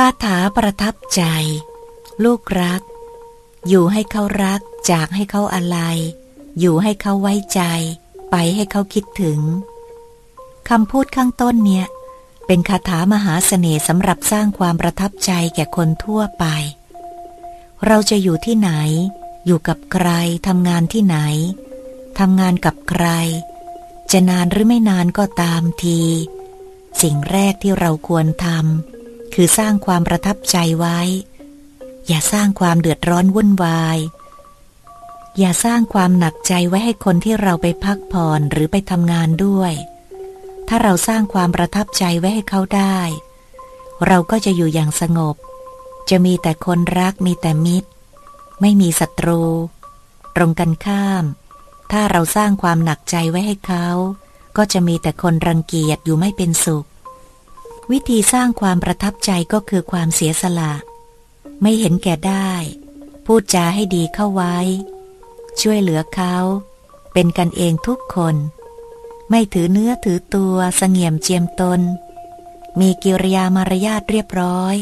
คาถาประทับใจ ลูกรัก อยู่ให้เขารัก จากให้เขาอะไร อยู่ให้เขาไว้ใจ ไปให้เขาคิดถึงคำพูดข้างต้นเนี่ย เป็นคาถามหาเสน่ห์สำหรับสร้างความประทับใจแก่คนทั่วไป เราจะอยู่ที่ไหน อยู่กับใครทำงานที่ไหนทำงานกับใคร จะนานหรือไม่นานก็ตามที สิ่งแรกที่เราควรทำ คือสร้างความประทับใจไว้ อย่าสร้างความเดือดร้อนวุ่นวาย อย่าสร้างความหนักใจไว้ให้คนที่เราไปพักผ่อนหรือไปทำงานด้วย ถ้าเราสร้างความประทับใจไว้ให้เขาได้ เราก็จะอยู่อย่างสงบ จะมีแต่คนรักมีแต่มิตร ไม่มีศัตรู ตรงกันข้าม ถ้าเราสร้างความหนักใจไว้ให้เขา ก็จะมีแต่คนรังเกียจอยู่ไม่เป็นสุข วิธีสร้างความประทับใจก็คือความเสียสละ ไม่เห็นแก่ได้ พูดจาให้ดีเข้าไว้ ช่วยเหลือเขา เป็นกันเองทุกคน ไม่ถือเนื้อถือตัวสงเงียมเจียมตน มีกิริยามารยาทเรียบร้อย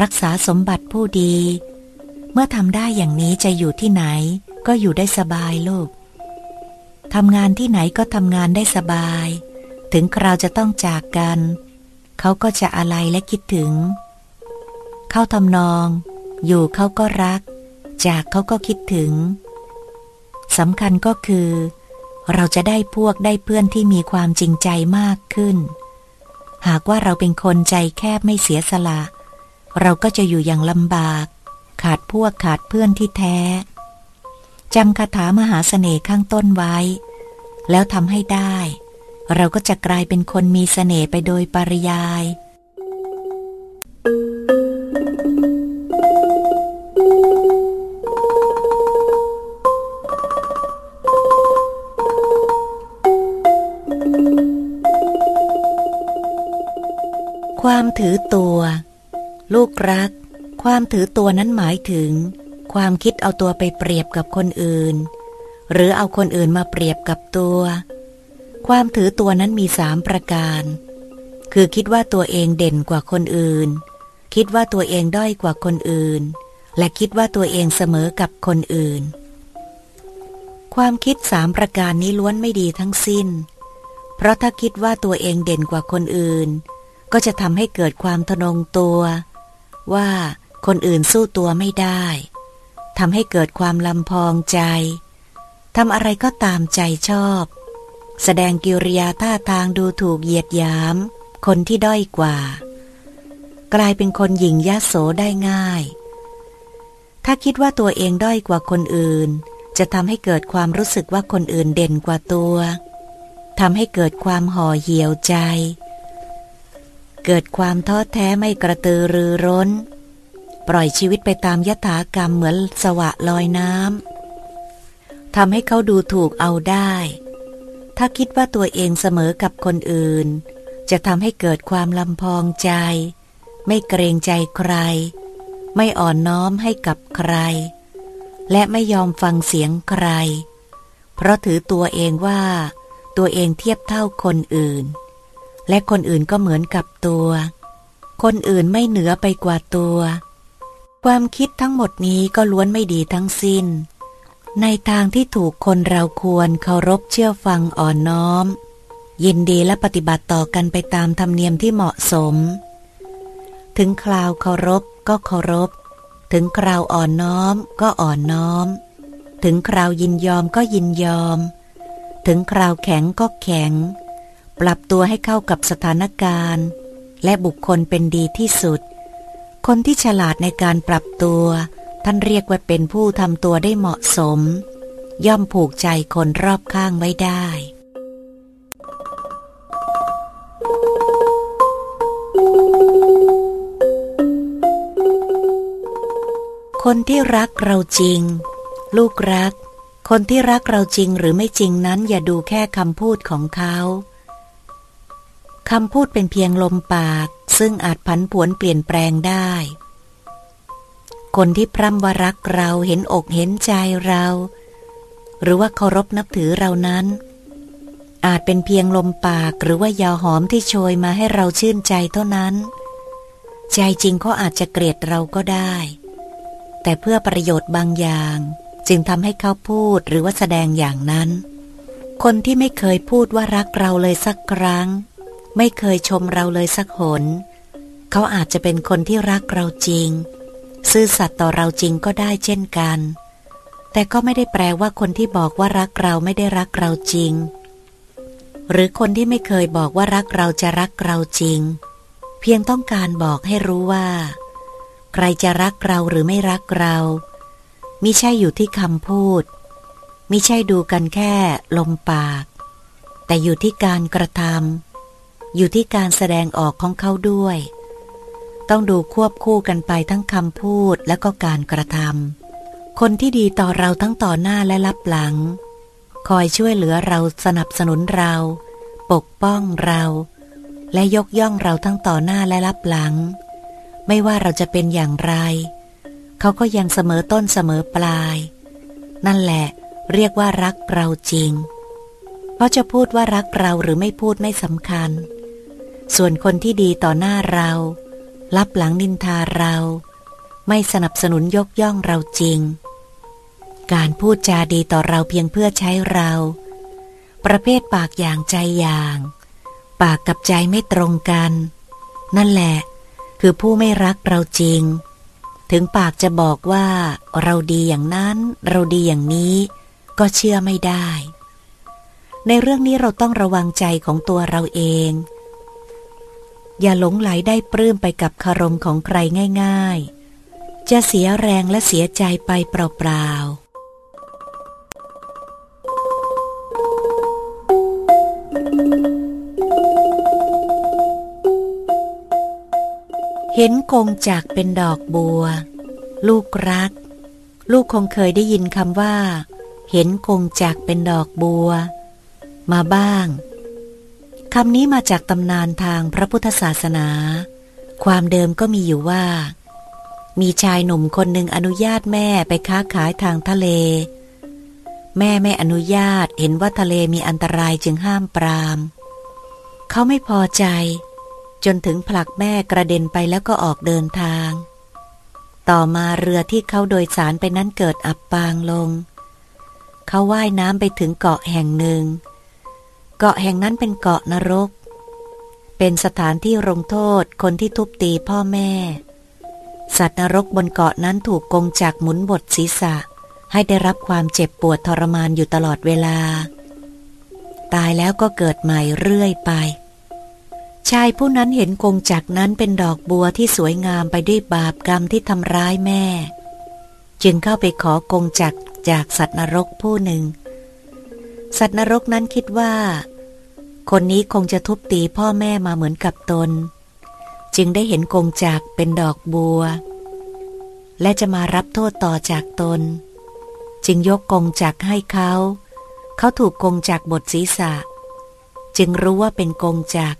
รักษาสมบัติผู้ดี เมื่อทำได้อย่างนี้จะอยู่ที่ไหน ก็อยู่ได้สบายลูกทำงานที่ไหนก็ทำงานได้สบาย ถึงคราวจะต้องจากกัน เขาก็จะอะไรและคิดถึง เข้าทำนอง อยู่เขาก็รัก จากเขาก็คิดถึงสำคัญก็คือ เราจะได้พวกได้เพื่อนที่มีความจริงใจมากขึ้น หากว่าเราเป็นคนใจแคบไม่เสียสละ เราก็จะอยู่อย่างลำบาก ขาดพวกขาดเพื่อนที่แท้จำคาถามหาเสน่ห์ข้างต้นไว้ แล้วทำให้ได้ เราก็จะกลายเป็นคนมีเสน่ห์ไปโดยปริยาย ความถือตัว ลูกรัก ความถือตัวนั้นหมายถึง ความคิดเอาตัวไปเปรียบกับคนอื่น หรือเอาคนอื่นมาเปรียบกับตัว ความถือตัวนั้นมีสามประการ คือคิดว่าตัวเองเด่นกว่าคนอื่น คิดว่าตัวเองด้อยกว่าคนอื่น และคิดว่าตัวเองเสมอกับคนอื่น ความคิดสามประการนี้ล้วนไม่ดีทั้งสิ้น เพราะถ้าคิดว่าตัวเองเด่นกว่าคนอื่น ก็จะทำให้เกิดความทนงตัว ว่าคนอื่นสู้ตัวไม่ได้ทำให้เกิดความลำพองใจทำอะไรก็ตามใจชอบ แสดงกิริยาท่าทางดูถูกเหยียดยาม คนที่ด้อยกว่า กลายเป็นคนหยิ่งยโสได้ง่าย ถ้าคิดว่าตัวเองด้อยกว่าคนอื่น จะทำให้เกิดความรู้สึกว่าคนอื่นเด่นกว่าตัวทำให้เกิดความห่อเหี่ยวใจ เกิดความท้อแท้ไม่กระตือรือร้น ปล่อยชีวิตไปตามยถากรรมเหมือนสวะลอยน้ำทำให้เขาดูถูกเอาได้ ถ้าคิดว่าตัวเองเสมอกับคนอื่น จะทำให้เกิดความลำพองใจ ไม่เกรงใจใคร ไม่อ่อนน้อมให้กับใคร และไม่ยอมฟังเสียงใคร เพราะถือตัวเองว่า ตัวเองเทียบเท่าคนอื่น และคนอื่นก็เหมือนกับตัว คนอื่นไม่เหนือไปกว่าตัว ความคิดทั้งหมดนี้ก็ล้วนไม่ดีทั้งสิ้น ในทางที่ถูกคนเราควรเคารพเชื่อฟังอ่อนน้อม ยินดีและปฏิบัติต่อกันไปตามธรรมเนียมที่เหมาะสม ถึงคราวเคารพก็เคารพ ถึงคราวอ่อนน้อมก็อ่อนน้อม ถึงคราวยินยอมก็ยินยอม ถึงคราวแข็งก็แข็ง ปรับตัวให้เข้ากับสถานการณ์ และบุคคลเป็นดีที่สุด คนที่ฉลาดในการปรับตัว ท่านเรียกว่าเป็นผู้ทำตัวได้เหมาะสม ย่อมผูกใจคนรอบข้างไว้ได้ คนที่รักเราจริง ลูกรัก คนที่รักเราจริงหรือไม่จริงนั้นอย่าดูแค่คำพูดของเขาคำพูดเป็นเพียงลมปาก ซึ่งอาจผันผวนเปลี่ยนแปลงได้ คนที่พร่ำว่ารักเราเห็นอกเห็นใจเรา หรือว่าเคารพนับถือเรานั้น อาจเป็นเพียงลมปากหรือว่ายาหอมที่โชยมาให้เราชื่นใจเท่านั้น ใจจริงเขาอาจจะเกลียดเราก็ได้ แต่เพื่อประโยชน์บางอย่างจึงทำให้เขาพูดหรือว่าแสดงอย่างนั้น คนที่ไม่เคยพูดว่ารักเราเลยสักครั้ง ไม่เคยชมเราเลยสักหน เขาอาจจะเป็นคนที่รักเราจริง ซื่อสัตย์ต่อเราจริงก็ได้เช่นกัน แต่ก็ไม่ได้แปลว่าคนที่บอกว่ารักเราไม่ได้รักเราจริง หรือคนที่ไม่เคยบอกว่ารักเราจะรักเราจริง เพียงต้องการบอกให้รู้ว่า ใครจะรักเราหรือไม่รักเรามิใช่อยู่ที่คำพูดมิใช่ดูกันแค่ลมปาก แต่อยู่ที่การกระทำอยู่ที่การแสดงออกของเขาด้วย ต้องดูควบคู่กันไปทั้งคำพูดและก็การกระทำคนที่ดีต่อเราทั้งต่อหน้าและรับหลัง คอยช่วยเหลือเราสนับสนุนเรา ปกป้องเรา และยกย่องเราทั้งต่อหน้าและรับหลัง ไม่ว่าเราจะเป็นอย่างไร เขาก็ยังเสมอต้นเสมอปลาย นั่นแหละ เรียกว่ารักเราจริง เพราะจะพูดว่ารักเราหรือไม่พูดไม่สำคัญ ส่วนคนที่ดีต่อหน้าเรา รับหลังนินทาเรา ไม่สนับสนุนยกย่องเราจริง การพูดจาดีต่อเราเพียงเพื่อใช้เรา ประเภทปากอย่างใจอย่าง ปากกับใจไม่ตรงกัน นั่นแหละ คือผู้ไม่รักเราจริง ถึงปากจะบอกว่า เราดีอย่างนั้น เราดีอย่างนี้ ก็เชื่อไม่ได้ ในเรื่องนี้เราต้องระวังใจของตัวเราเอง อย่าหลงไหลได้ปลื้มไปกับคารมของใครง่าย ๆ จะเสียแรงและเสียใจไปเปล่าๆเห็นกงจากเป็นดอกบัว ลูกรัก ลูกคงเคยได้ยินคำว่า เห็นกงจากเป็นดอกบัว มาบ้าง คำนี้มาจากตำนานทางพระพุทธศาสนา ความเดิมก็มีอยู่ว่า มีชายหนุ่มคนหนึ่งอนุญาตแม่ไปค้าขายทางทะเล แม่ไม่อนุญาตเห็นว่าทะเลมีอันตรายจึงห้ามปราม เขาไม่พอใจ จนถึงผลักแม่กระเด็นไปแล้วก็ออกเดินทาง ต่อมาเรือที่เขาโดยสารไปนั้นเกิดอับปางลง เขาว่ายน้ำไปถึงเกาะแห่งหนึ่งเเกาะแห่งนั้นเป็นเกาะนรก เป็นสถานที่ลงโทษคนที่ทุบตีพ่อแม่ สัตว์นรกบนเกาะนั้นถูกกงจักหมุนบทศีรษะ ให้ได้รับความเจ็บปวดทรมานอยู่ตลอดเวลา ตายแล้วก็เกิดใหม่เรื่อยไป ชายผู้นั้นเห็นกงจักนั้นเป็นดอกบัวที่สวยงามไปด้วยบาปกรรมที่ทำร้ายแม่ จึงเข้าไปขอกงจักจากสัตว์นรกผู้หนึ่ง สัตว์นรกนั้นคิดว่า คนนี้คงจะทุบตีพ่อแม่มาเหมือนกับตน จึงได้เห็นกงจักเป็นดอกบัว และจะมารับโทษต่อจากตน จึงยกกงจักให้เขา เขาถูกกงจักบทศีรษะ จึงรู้ว่าเป็นกงจัก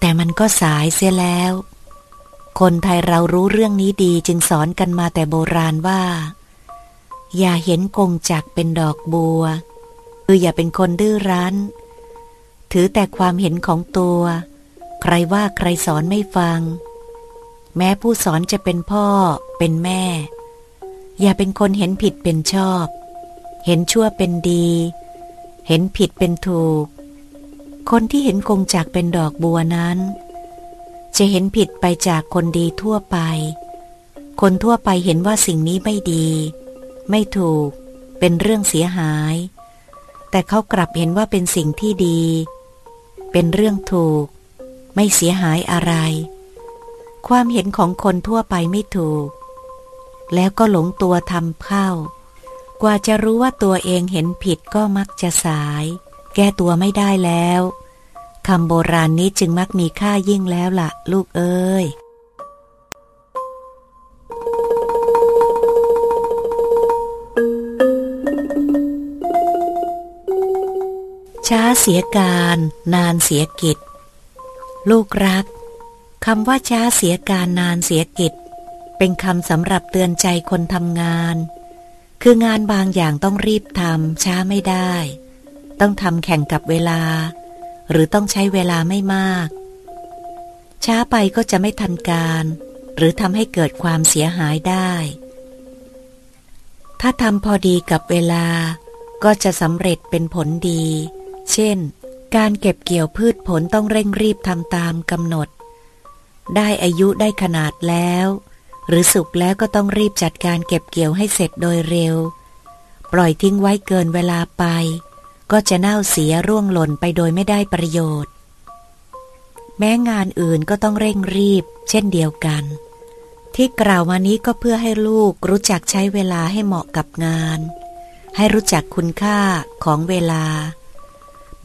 แต่มันก็สายเสียแล้ว คนไทยเรารู้เรื่องนี้ดีจึงสอนกันมาแต่โบราณว่า อย่าเห็นกงจักเป็นดอกบัว คืออย่าเป็นคนดื้อรั้น ถือแต่ความเห็นของตัว ใครว่าใครสอนไม่ฟัง แม้ผู้สอนจะเป็นพ่อเป็นแม่ อย่าเป็นคนเห็นผิดเป็นชอบ เห็นชั่วเป็นดี เห็นผิดเป็นถูก คนที่เห็นกงจักเป็นดอกบัวนั้น จะเห็นผิดไปจากคนดีทั่วไป คนทั่วไปเห็นว่าสิ่งนี้ไม่ดี ไม่ถูก เป็นเรื่องเสียหายแต่เขากลับเห็นว่าเป็นสิ่งที่ดี เป็นเรื่องถูก ไม่เสียหายอะไร ความเห็นของคนทั่วไปไม่ถูก แล้วก็หลงตัวทำเข้า กว่าจะรู้ว่าตัวเองเห็นผิดก็มักจะสาย แก้ตัวไม่ได้แล้วคำโบราณนี้จึงมักมีค่ายิ่งแล้วละ่ะ ลูกเอ้ย ช้าเสียการ นานเสียกิจ ลูกรักคำว่าช้าเสียการนานเสียกิจ เป็นคำสำหรับเตือนใจคนทำงาน คืองานบางอย่างต้องรีบทำช้าไม่ได้ ต้องทำแข่งกับเวลา หรือต้องใช้เวลาไม่มาก ช้าไปก็จะไม่ทันการ หรือทำให้เกิดความเสียหายได้ ถ้าทำพอดีกับเวลาก็จะสำเร็จเป็นผลดี เช่น การเก็บเกี่ยวพืชผลต้องเร่งรีบทำตามกำหนด ได้อายุได้ขนาดแล้ว หรือสุกแล้วก็ต้องรีบจัดการเก็บเกี่ยวให้เสร็จโดยเร็ว ปล่อยทิ้งไว้เกินเวลาไป ก็จะเน่าเสียร่วงหล่นไปโดยไม่ได้ประโยชน์ แม้งานอื่นก็ต้องเร่งรีบ เช่นเดียวกัน ที่กล่าวมานี้ก็เพื่อให้ลูกรู้จักใช้เวลาให้เหมาะกับงานให้รู้จักคุณค่าของเวลา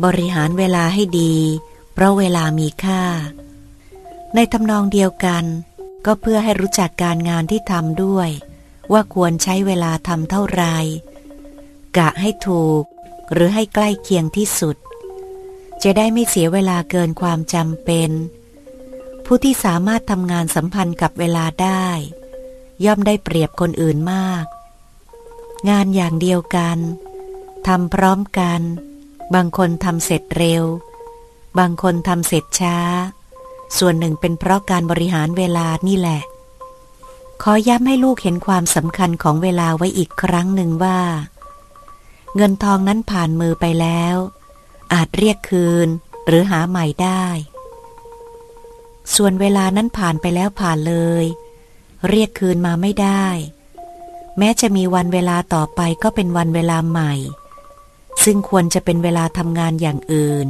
บริหารเวลาให้ดี เพราะเวลามีค่า ในทำนองเดียวกัน ก็เพื่อให้รู้จักการงานที่ทำด้วย ว่าควรใช้เวลาทำเท่าไร กะให้ถูก หรือให้ใกล้เคียงที่สุด จะได้ไม่เสียเวลาเกินความจำเป็น ผู้ที่สามารถทำงานสัมพันธ์กับเวลาได้ ย่อมได้เปรียบคนอื่นมาก งานอย่างเดียวกันทำพร้อมกัน บางคนทำเสร็จเร็ว บางคนทำเสร็จช้า ส่วนหนึ่งเป็นเพราะการบริหารเวลานี่แหละ ขอย้ำให้ลูกเห็นความสำคัญของเวลาไว้อีกครั้งหนึ่งว่า เงินทองนั้นผ่านมือไปแล้ว อาจเรียกคืนหรือหาใหม่ได้ ส่วนเวลานั้นผ่านไปแล้วผ่านเลย เรียกคืนมาไม่ได้ แม้จะมีวันเวลาต่อไปก็เป็นวันเวลาใหม่ ซึ่งควรจะเป็นเวลาทำงานอย่างอื่น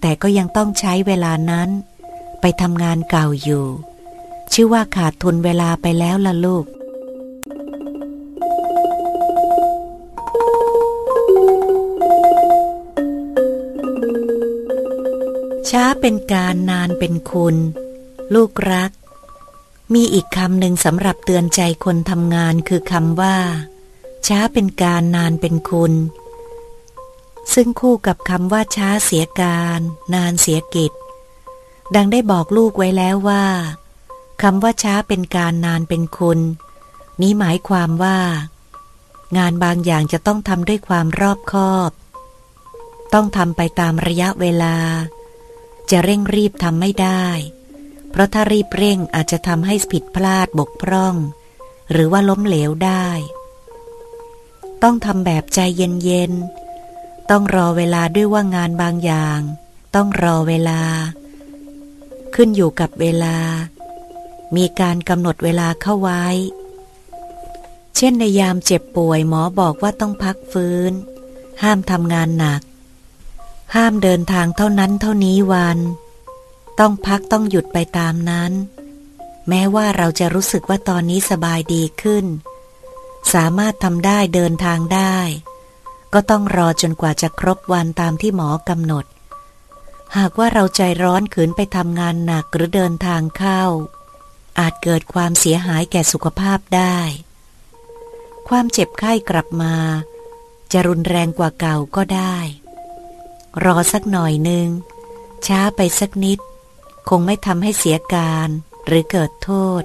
แต่ก็ยังต้องใช้เวลานั้น ไปทำงานเก่าอยู่ ชื่อว่าขาดทุนเวลาไปแล้วล่ะลูก ช้าเป็นการนานเป็นคุณ ลูกรัก มีอีกคำหนึ่งสำหรับเตือนใจคนทำงานคือคำว่า ช้าเป็นการนานเป็นคุณ ซึ่งคู่กับคำว่าช้าเสียการ นานเสียกิจ ดังได้บอกลูกไว้แล้วว่าคำว่าช้าเป็นการนานเป็นคุณ นี้หมายความว่า งานบางอย่างจะต้องทำด้วยความรอบคอบ ต้องทำไปตามระยะเวลา จะเร่งรีบทำไม่ได้ เพราะถ้ารีบเร่งอาจจะทำให้ผิดพลาดบกพร่อง หรือว่าล้มเหลวได้ ต้องทำแบบใจเย็นๆ ต้องรอเวลาด้วยว่างานบางอย่าง ต้องรอเวลา ขึ้นอยู่กับเวลา มีการกำหนดเวลาเข้าไว้ เช่นในยามเจ็บป่วยหมอบอกว่าต้องพักฟื้น ห้ามทำงานหนัก ห้ามเดินทางเท่านั้นเท่านี้วัน ต้องพักต้องหยุดไปตามนั้น แม้ว่าเราจะรู้สึกว่าตอนนี้สบายดีขึ้น สามารถทำได้เดินทางได้ ก็ต้องรอจนกว่าจะครบวันตามที่หมอกำหนด หากว่าเราใจร้อนขืนไปทำงานหนักหรือเดินทางเข้า อาจเกิดความเสียหายแก่สุขภาพได้ ความเจ็บไข้กลับมา จะรุนแรงกว่าเก่าก็ได้ รอสักหน่อยหนึ่ง ช้าไปสักนิด คงไม่ทำให้เสียการหรือเกิดโทษ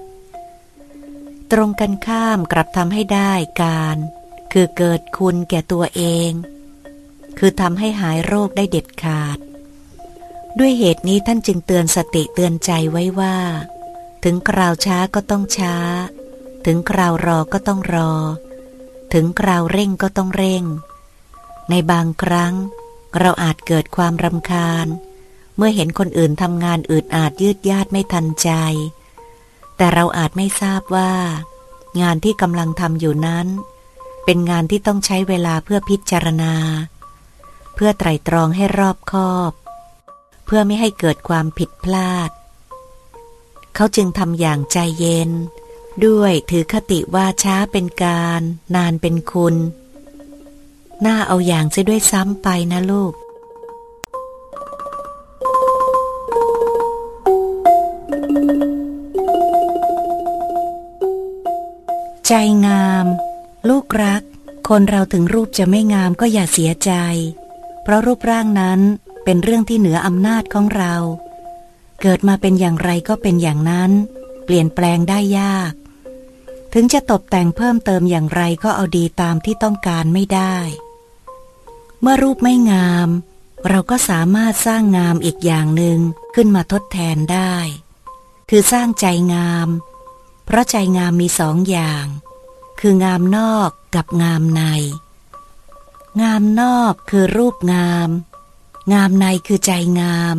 ตรงกันข้ามกลับทำให้ได้การ คือเกิดคุณแก่ตัวเอง คือทำให้หายโรคได้เด็ดขาด ด้วยเหตุนี้ท่านจึงเตือนสติเตือนใจไว้ว่า ถึงคราวช้าก็ต้องช้า ถึงคราวรอก็ต้องรอ ถึงคราวเร่งก็ต้องเร่ง ในบางครั้ง เราอาจเกิดความรำคาญ เมื่อเห็นคนอื่นทำงานอืดอาดยืดยาดไม่ทันใจ แต่เราอาจไม่ทราบว่า งานที่กำลังทำอยู่นั้น เป็นงานที่ต้องใช้เวลาเพื่อพิจารณา เพื่อไตรตรองให้รอบคอบ เพื่อไม่ให้เกิดความผิดพลาด เขาจึงทำอย่างใจเย็น ด้วยถือคติว่าช้าเป็นการ นานเป็นคุณ น่าเอาอย่างซะด้วยซ้ำไปนะลูกใจงาม ลูกรัก คนเราถึงรูปจะไม่งามก็อย่าเสียใจ เพราะรูปร่างนั้นเป็นเรื่องที่เหนืออำนาจของเรา เกิดมาเป็นอย่างไรก็เป็นอย่างนั้น เปลี่ยนแปลงได้ยาก ถึงจะตกแต่งเพิ่มเติมอย่างไรก็เอาดีตามที่ต้องการไม่ได้ เมื่อรูปไม่งาม เราก็สามารถสร้างงามอีกอย่างหนึ่งขึ้นมาทดแทนได้ คือสร้างใจงาม เพราะใจงามมีสองอย่าง คืองามนอกกับงามใน งามนอกคือรูปงาม งามในคือใจงาม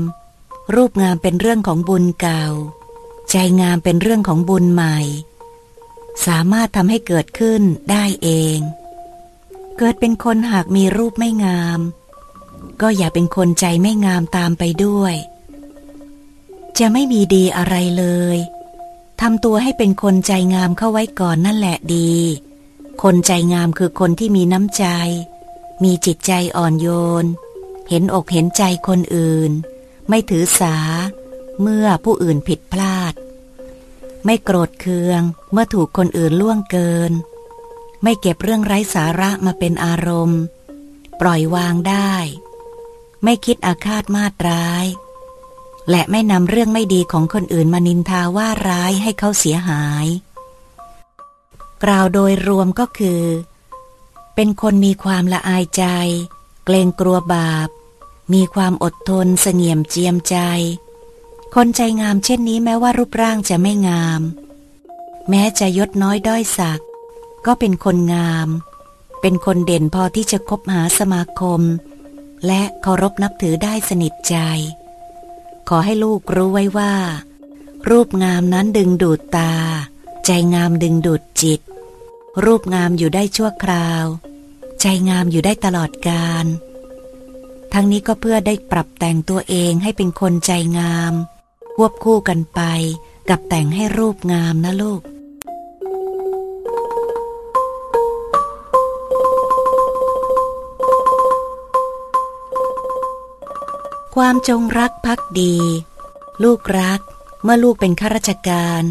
รูปงามเป็นเรื่องของบุญเก่า ใจงามเป็นเรื่องของบุญใหม่ สามารถทำให้เกิดขึ้นได้เอง เกิดเป็นคนหากมีรูปไม่งาม ก็อย่าเป็นคนใจไม่งามตามไปด้วย จะไม่มีดีอะไรเลย ทำตัวให้เป็นคนใจงามเข้าไว้ก่อนนั่นแหละดี คนใจงามคือคนที่มีน้ำใจ มีจิตใจอ่อนโยน เห็นอกเห็นใจคนอื่น ไม่ถือสา เมื่อผู้อื่นผิดพลาด ไม่โกรธเคืองเมื่อถูกคนอื่นล่วงเกิน ไม่เก็บเรื่องไร้สาระมาเป็นอารมณ์ ปล่อยวางได้ ไม่คิดอาฆาตมาตร้าย และไม่นำเรื่องไม่ดีของคนอื่นมานินทาว่าร้ายให้เขาเสียหาย กล่าวโดยรวมก็คือ เป็นคนมีความละอายใจ เกรงกลัวบาป มีความอดทนเสงี่ยมเจียมใจ คนใจงามเช่นนี้แม้ว่ารูปร่างจะไม่งาม แม้จะยศน้อยด้อยสัก ก็เป็นคนงาม เป็นคนเด่นพอที่จะคบหาสมาคม และเคารพนับถือได้สนิทใจ ขอให้ลูกรู้ไว้ว่า รูปงามนั้นดึงดูดตา ใจงามดึงดูดจิต รูปงามอยู่ได้ชั่วคราว ใจงามอยู่ได้ตลอดกาลทั้งนี้ก็เพื่อได้ปรับแต่งตัวเองให้เป็นคนใจงามควบคู่กันไปกับแต่งให้รูปงามนะลูก ความจงรักภักดี ลูกรัก เมื่อลูกเป็นข้าราชการ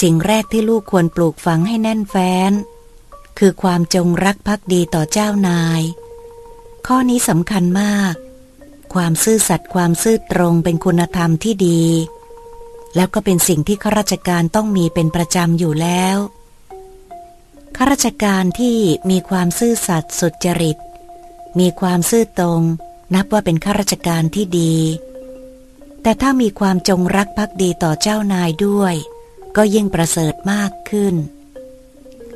สิ่งแรกที่ลูกควรปลูกฝังให้แน่นแฟ้น คือความจงรักภักดีต่อเจ้านาย ข้อนี้สำคัญมาก ความซื่อสัตย์ความซื่อตรงเป็นคุณธรรมที่ดี แล้วก็เป็นสิ่งที่ข้าราชการต้องมีเป็นประจำอยู่แล้วข้าราชการที่มีความซื่อสัตย์สุจริต มีความซื่อตรง นับว่าเป็นข้าราชการที่ดี แต่ถ้ามีความจงรักภักดีต่อเจ้านายด้วย ก็ยิ่งประเสริฐมากขึ้น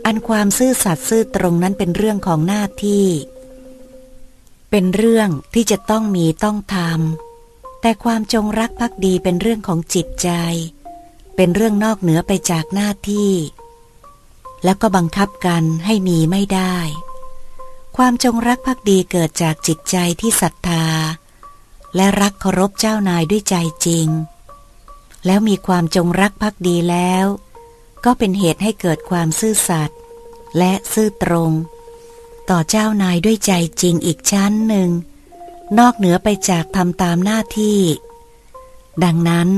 อันความซื่อสัตย์ซื่อตรงนั้นเป็นเรื่องของหน้าที่ เป็นเรื่องที่จะต้องมีต้องทำแต่ความจงรักภักดีเป็นเรื่องของจิตใจ เป็นเรื่องนอกเหนือไปจากหน้าที่ แล้วก็บังคับกันให้มีไม่ได้ ความจงรักภักดีเกิดจากจิตใจที่ศรัทธา และรักเคารพเจ้านายด้วยใจจริง แล้วมีความจงรักภักดีแล้ว ก็เป็นเหตุให้เกิดความซื่อสัตย์และซื่อตรง ต่อเจ้านายด้วยใจจริงอีกชั้นหนึ่ง นอกเหนือไปจากทำตามหน้าที่ ดังนั้น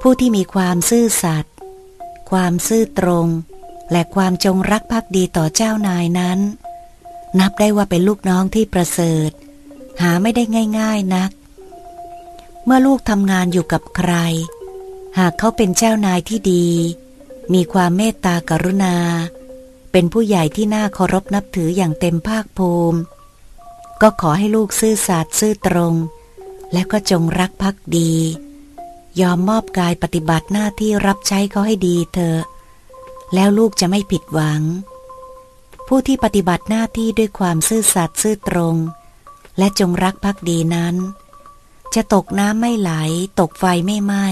ผู้ที่มีความซื่อสัตย์ความซื่อตรง และความจงรักภักดีต่อเจ้านายนั้น นับได้ว่าเป็นลูกน้องที่ประเสริฐ หาไม่ได้ง่าย ๆนัก เมื่อลูกทำงานอยู่กับใคร หากเขาเป็นเจ้านายที่ดี มีความเมตตากรุณา เป็นผู้ใหญ่ที่น่าเคารพนับถืออย่างเต็มภาคภูมิ ก็ขอให้ลูกซื่อสัตย์ซื่อตรง และก็จงรักภักดี ยอมมอบกายปฏิบัติหน้าที่รับใช้เขาให้ดีเถอะแล้วลูกจะไม่ผิดหวัง ผู้ที่ปฏิบัติหน้าที่ด้วยความซื่อสัตย์ซื่อตรง และจงรักภักดีนั้น จะตกน้ำไม่ไหล ตกไฟไม่ไหม้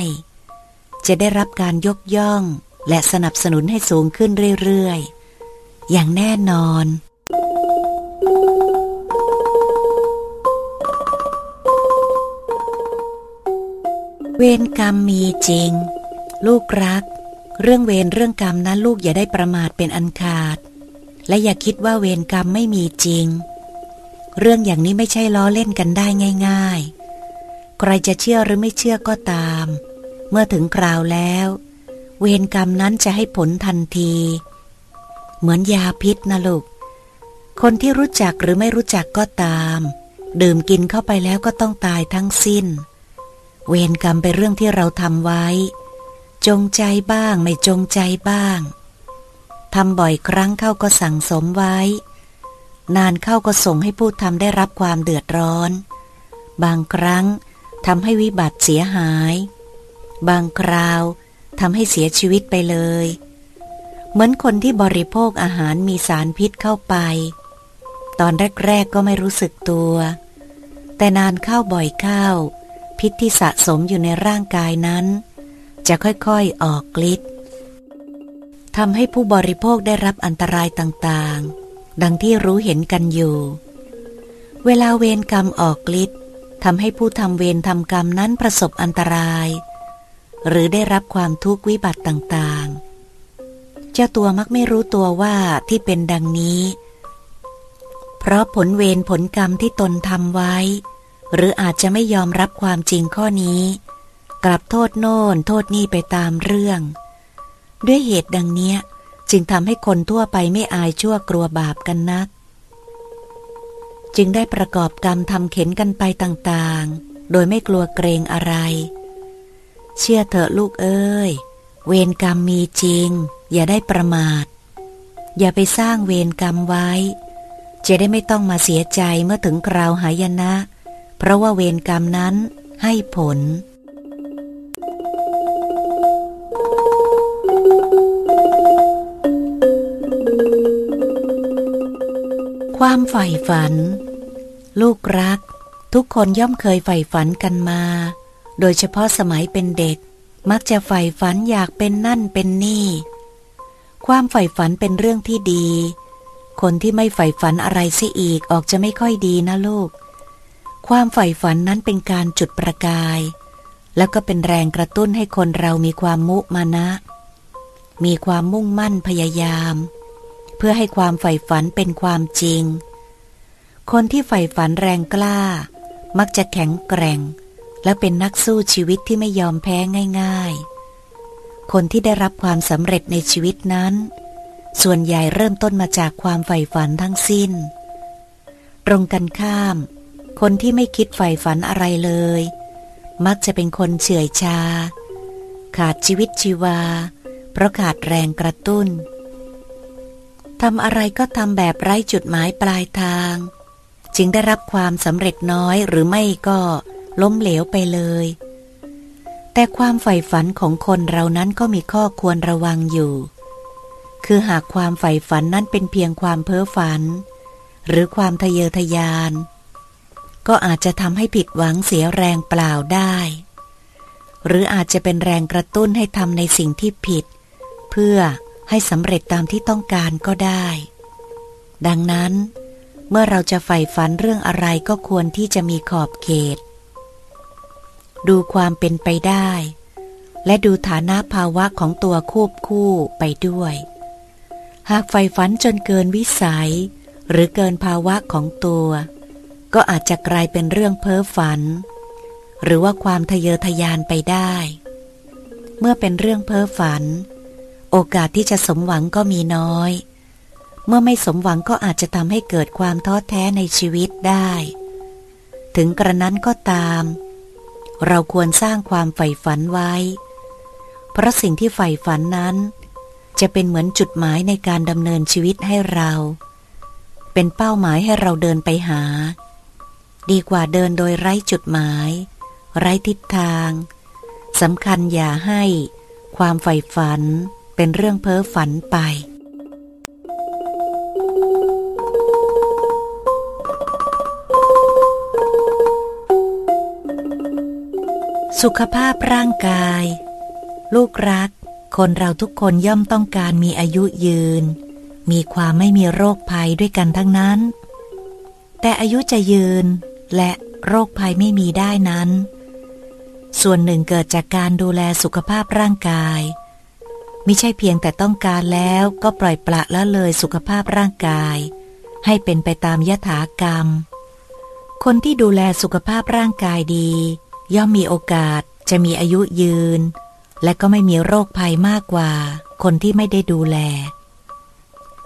จะได้รับการยกย่อง และสนับสนุนให้สูงขึ้นเรื่อยๆ อย่างแน่นอน เวรกรรมมีจริง ลูกรัก เรื่องเวรเรื่องกรรมนั้นลูกอย่าได้ประมาทเป็นอันขาด และอย่าคิดว่าเวรกรรมไม่มีจริง เรื่องอย่างนี้ไม่ใช่ล้อเล่นกันได้ง่าย ๆ ใครจะเชื่อหรือไม่เชื่อก็ตาม เมื่อถึงคราวแล้ว เวรกรรมนั้นจะให้ผลทันที เหมือนยาพิษนะลูก คนที่รู้จักหรือไม่รู้จักก็ตาม ดื่มกินเข้าไปแล้วก็ต้องตายทั้งสิ้น เวรกรรมเป็นเรื่องที่เราทำไว้ จงใจบ้างไม่จงใจบ้าง ทำบ่อยครั้งเข้าก็สั่งสมไว้ นานเข้าก็ส่งให้ผู้ทำได้รับความเดือดร้อน บางครั้งทำให้วิบัติเสียหาย บางคราวทำให้เสียชีวิตไปเลย เหมือนคนที่บริโภคอาหารมีสารพิษเข้าไป ตอนแรกๆก็ไม่รู้สึกตัว แต่นานเข้าบ่อยเข้า พิษที่สะสมอยู่ในร่างกายนั้น จะค่อยๆออกฤทธิ์ ทำให้ผู้บริโภคได้รับอันตรายต่างๆ ดังที่รู้เห็นกันอยู่ เวลาเวรกรรมออกฤทธิ์ทำให้ผู้ทำเวรทำกรรมนั้นประสบอันตราย หรือได้รับความทุกข์วิบัติต่างๆ เจ้าตัวมักไม่รู้ตัวว่าที่เป็นดังนี้ เพราะผลเวรผลกรรมที่ตนทำไว้ หรืออาจจะไม่ยอมรับความจริงข้อนี้ กลับโทษโน่นโทษนี่ไปตามเรื่อง ด้วยเหตุดังเนี้ย จึงทำให้คนทั่วไปไม่อายชั่วกลัวบาปกันนัก จึงได้ประกอบกรรมทำเข็นกันไปต่างๆ โดยไม่กลัวเกรงอะไร เชื่อเถอะลูกเอ้ย เวรกรรมมีจริง อย่าได้ประมาท อย่าไปสร้างเวรกรรมไว้ จะได้ไม่ต้องมาเสียใจเมื่อถึงคราวหายนะ เพราะว่าเวรกรรมนั้นให้ผล ความใฝ่ฝัน ลูกรัก ทุกคนย่อมเคยใฝ่ฝันกันมา โดยเฉพาะสมัยเป็นเด็ก มักจะใฝ่ฝันอยากเป็นนั่นเป็นนี่ ความใฝ่ฝันเป็นเรื่องที่ดี คนที่ไม่ใฝ่ฝันอะไรเสียอีกออกจะไม่ค่อยดีนะลูก ความใฝ่ฝันนั้นเป็นการจุดประกาย แล้วก็เป็นแรงกระตุ้นให้คนเรามีความมุมานะ มีความมุ่งมั่นพยายาม เพื่อให้ความใฝ่ฝันเป็นความจริง คนที่ใฝ่ฝันแรงกล้า มักจะแข็งแกร่ง และเป็นนักสู้ชีวิตที่ไม่ยอมแพ้ง่าย ๆ คนที่ได้รับความสำเร็จในชีวิตนั้น ส่วนใหญ่เริ่มต้นมาจากความใฝ่ฝันทั้งสิ้น ตรงกันข้าม คนที่ไม่คิดใฝ่ฝันอะไรเลย มักจะเป็นคนเฉื่อยชา ขาดชีวิตชีวา เพราะขาดแรงกระตุ้น ทำอะไรก็ทำแบบไร้จุดหมายปลายทาง จึงได้รับความสำเร็จน้อยหรือไม่ก็ล้มเหลวไปเลย แต่ความใฝ่ฝันของคนเรานั้นก็มีข้อควรระวังอยู่ คือหากความใฝ่ฝันนั้นเป็นเพียงความเพ้อฝัน หรือความทะเยอทะยาน ก็อาจจะทำให้ผิดหวังเสียแรงเปล่าได้ หรืออาจจะเป็นแรงกระตุ้นให้ทำในสิ่งที่ผิด เพื่อ ให้สำเร็จตามที่ต้องการก็ได้ ดังนั้น เมื่อเราจะใฝ่ฝันเรื่องอะไรก็ควรที่จะมีขอบเขต ดูความเป็นไปได้ และดูฐานะภาวะของตัวควบคู่ไปด้วย หากใฝ่ฝันจนเกินวิสัย หรือเกินภาวะของตัว ก็อาจจะกลายเป็นเรื่องเพ้อฝัน หรือว่าความทะเยอทะยานไปได้ เมื่อเป็นเรื่องเพ้อฝัน โอกาสที่จะสมหวังก็มีน้อย เมื่อไม่สมหวังก็อาจจะทำให้เกิดความท้อแท้ในชีวิตได้ ถึงกระนั้นก็ตาม เราควรสร้างความใฝ่ฝันไว้ เพราะสิ่งที่ใฝ่ฝันนั้น จะเป็นเหมือนจุดหมายในการดำเนินชีวิตให้เรา เป็นเป้าหมายให้เราเดินไปหา ดีกว่าเดินโดยไร้จุดหมาย ไร้ทิศทางสำคัญอย่าให้ ความใฝ่ฝัน เป็นเรื่องเพ้อฝันไป สุขภาพร่างกาย ลูกรัก คนเราทุกคนย่อมต้องการมีอายุยืน มีความไม่มีโรคภัยด้วยกันทั้งนั้น แต่อายุจะยืนและโรคภัยไม่มีได้นั้น ส่วนหนึ่งเกิดจากการดูแลสุขภาพร่างกาย ไม่ใช่เพียงแต่ต้องการแล้วก็ปล่อยปละละเลยสุขภาพร่างกาย ให้เป็นไปตามยถากรรม คนที่ดูแลสุขภาพร่างกายดี ย่อมมีโอกาสจะมีอายุยืน และก็ไม่มีโรคภัยมากกว่า คนที่ไม่ได้ดูแล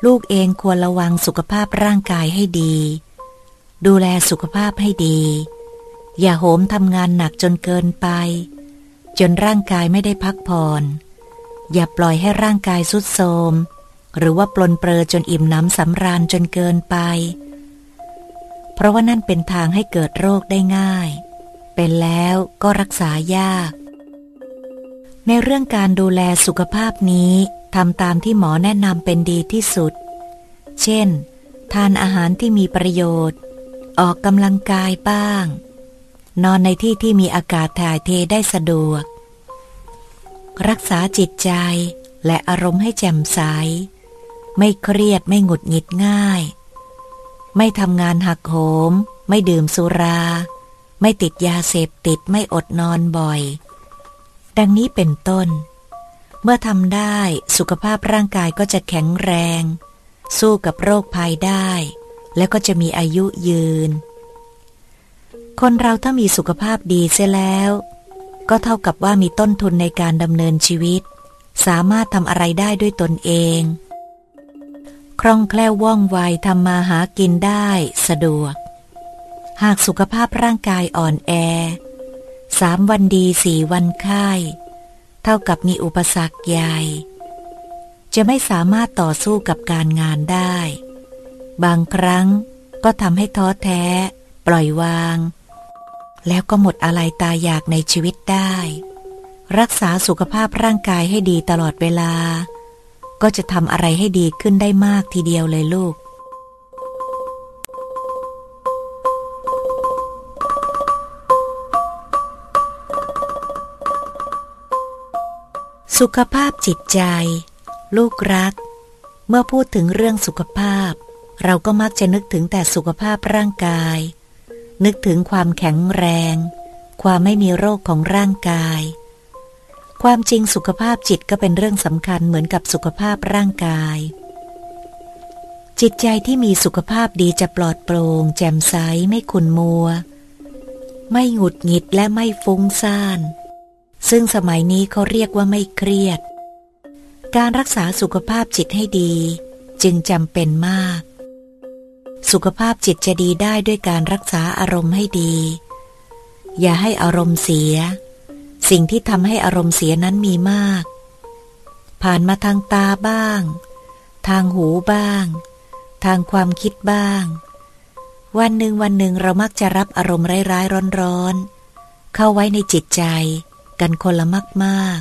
ลูกเองควรระวังสุขภาพร่างกายให้ดี ดูแลสุขภาพให้ดี อย่าโหมทำงานหนักจนเกินไป จนร่างกายไม่ได้พักผ่อน อย่าปล่อยให้ร่างกายสุดโทรมหรือว่าปลนเปลือจนอิ่มน้ำสำราญจนเกินไป เพราะว่านั่นเป็นทางให้เกิดโรคได้ง่าย เป็นแล้วก็รักษายาก ในเรื่องการดูแลสุขภาพนี้ทำตามที่หมอแนะนำเป็นดีที่สุด เช่น ทานอาหารที่มีประโยชน์ ออกกำลังกายบ้าง นอนในที่ที่มีอากาศถ่ายเทได้สะดวก รักษาจิตใจและอารมณ์ให้แจ่มใส ไม่เครียดไม่หงุดหงิดง่าย ไม่ทำงานหักโหม ไม่ดื่มสุรา ไม่ติดยาเสพติดไม่อดนอนบ่อย ดังนี้เป็นต้น เมื่อทำได้สุขภาพร่างกายก็จะแข็งแรง สู้กับโรคภัยได้ แล้วก็จะมีอายุยืน คนเราถ้ามีสุขภาพดีเสียแล้ว ก็เท่ากับว่ามีต้นทุนในการดำเนินชีวิต สามารถทำอะไรได้ด้วยตนเอง คล่องแคล่วว่องไวทำมาหากินได้สะดวก หากสุขภาพร่างกายอ่อนแอสามวันดีสี่วันไข้เท่ากับมีอุปสรรคใหญ่ จะไม่สามารถต่อสู้กับการงานได้ บางครั้งก็ทำให้ท้อแท้ ปล่อยวาง แล้วก็หมดอะไรตายอยากในชีวิตได้ รักษาสุขภาพร่างกายให้ดีตลอดเวลา ก็จะทำอะไรให้ดีขึ้นได้มากทีเดียวเลยลูก สุขภาพจิตใจ ลูกรัก เมื่อพูดถึงเรื่องสุขภาพ เราก็มักจะนึกถึงแต่สุขภาพร่างกาย นึกถึงความแข็งแรง ความไม่มีโรคของร่างกาย ความจริงสุขภาพจิตก็เป็นเรื่องสำคัญเหมือนกับสุขภาพร่างกาย จิตใจที่มีสุขภาพดีจะปลอดโปร่งแจ่มใสไม่ขุนมัว ไม่หงุดหงิดและไม่ฟุ้งซ่าน ซึ่งสมัยนี้เขาเรียกว่าไม่เครียด การรักษาสุขภาพจิตให้ดี จึงจำเป็นมาก สุขภาพจิตจะดีได้ด้วยการรักษาอารมณ์ให้ดี อย่าให้อารมณ์เสีย สิ่งที่ทำให้อารมณ์เสียนั้นมีมาก ผ่านมาทางตาบ้าง ทางหูบ้าง ทางความคิดบ้าง วันหนึ่งวันหนึ่งเรามักจะรับอารมณ์ร้ายๆร้อนๆ เข้าไว้ในจิตใจกันคนละมาก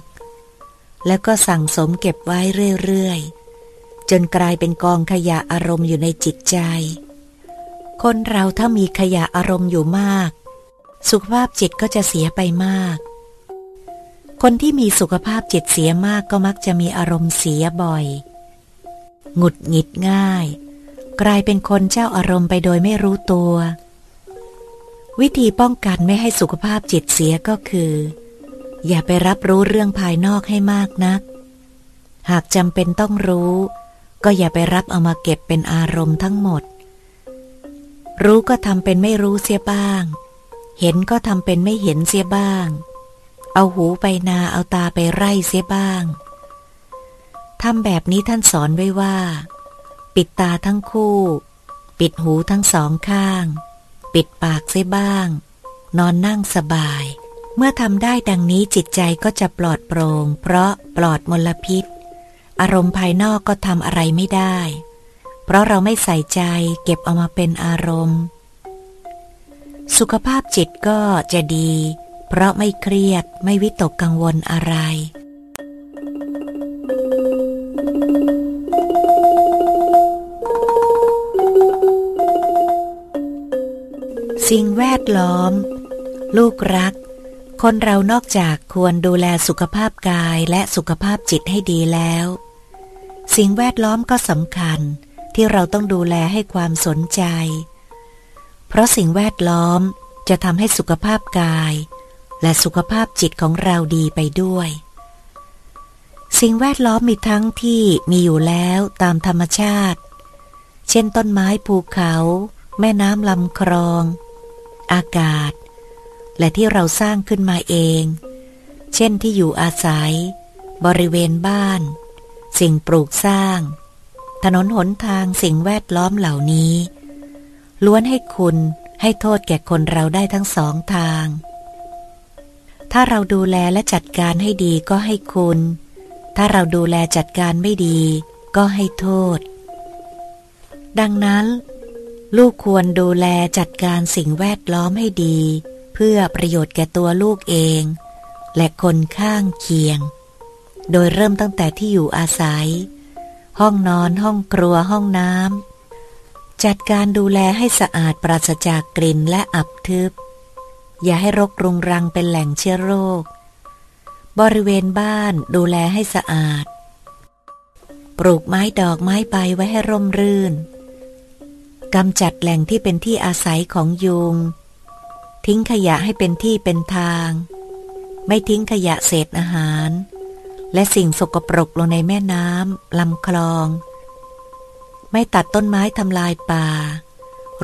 ๆ แล้วก็สั่งสมเก็บไว้เรื่อยๆ จนกลายเป็นกองขยะอารมณ์อยู่ในจิตใจ คนเราถ้ามีขยะอารมณ์อยู่มาก สุขภาพจิตก็จะเสียไปมาก คนที่มีสุขภาพจิตเสียมากก็มักจะมีอารมณ์เสียบ่อย หงุดหงิดง่าย กลายเป็นคนเจ้าอารมณ์ไปโดยไม่รู้ตัว วิธีป้องกันไม่ให้สุขภาพจิตเสียก็คือ อย่าไปรับรู้เรื่องภายนอกให้มากนัก หากจำเป็นต้องรู้ ก็อย่าไปรับเอามาเก็บเป็นอารมณ์ทั้งหมด รู้ก็ทำเป็นไม่รู้เสียบ้าง เห็นก็ทำเป็นไม่เห็นเสียบ้าง เอาหูไปนาเอาตาไปไร่เสียบ้างทำแบบนี้ท่านสอนไว้ว่า ปิดตาทั้งคู่ ปิดหูทั้งสองข้าง ปิดปากเสียบ้าง นอนนั่งสบาย เมื่อทำได้ดังนี้จิตใจก็จะปลอดโปร่งเพราะปลอดมลพิษ อารมณ์ภายนอกก็ทำอะไรไม่ได้ เพราะเราไม่ใส่ใจเก็บเอามาเป็นอารมณ์ สุขภาพจิตก็จะดี เพราะไม่เครียดไม่วิตกกังวลอะไร สิ่งแวดล้อม ลูกรัก คนเรานอกจากควรดูแลสุขภาพกายและสุขภาพจิตให้ดีแล้ว สิ่งแวดล้อมก็สำคัญ ที่เราต้องดูแลให้ความสนใจ เพราะสิ่งแวดล้อมจะทำให้สุขภาพกาย และสุขภาพจิตของเราดีไปด้วย สิ่งแวดล้อมมีทั้งที่มีอยู่แล้วตามธรรมชาติ เช่นต้นไม้ภูเขา แม่น้ำลำคลอง อากาศ และที่เราสร้างขึ้นมาเอง เช่นที่อยู่อาศัย บริเวณบ้าน สิ่งปลูกสร้าง ถนนหนทางสิ่งแวดล้อมเหล่านี้ ล้วนให้คุณให้โทษแก่คนเราได้ทั้งสองทาง ถ้าเราดูแลและจัดการให้ดีก็ให้คุณ ถ้าเราดูแลจัดการไม่ดี ก็ให้โทษ ดังนั้น ลูกควรดูแลจัดการสิ่งแวดล้อมให้ดี เพื่อประโยชน์แก่ตัวลูกเอง และคนข้างเคียง โดยเริ่มตั้งแต่ที่อยู่อาศัย ห้องนอนห้องครัวห้องน้ำจัดการดูแลให้สะอาดปราศจากกลิ่นและอับทึบ อย่าให้รกรุงรังเป็นแหล่งเชื้อโรค บริเวณบ้านดูแลให้สะอาด ปลูกไม้ดอกไม้ใบไว้ให้ร่มรื่นกำจัดแหล่งที่เป็นที่อาศัยของยุง ทิ้งขยะให้เป็นที่เป็นทาง ไม่ทิ้งขยะเศษอาหาร และสิ่งสกปรกลงในแม่น้ำลำคลอง ไม่ตัดต้นไม้ทำลายป่า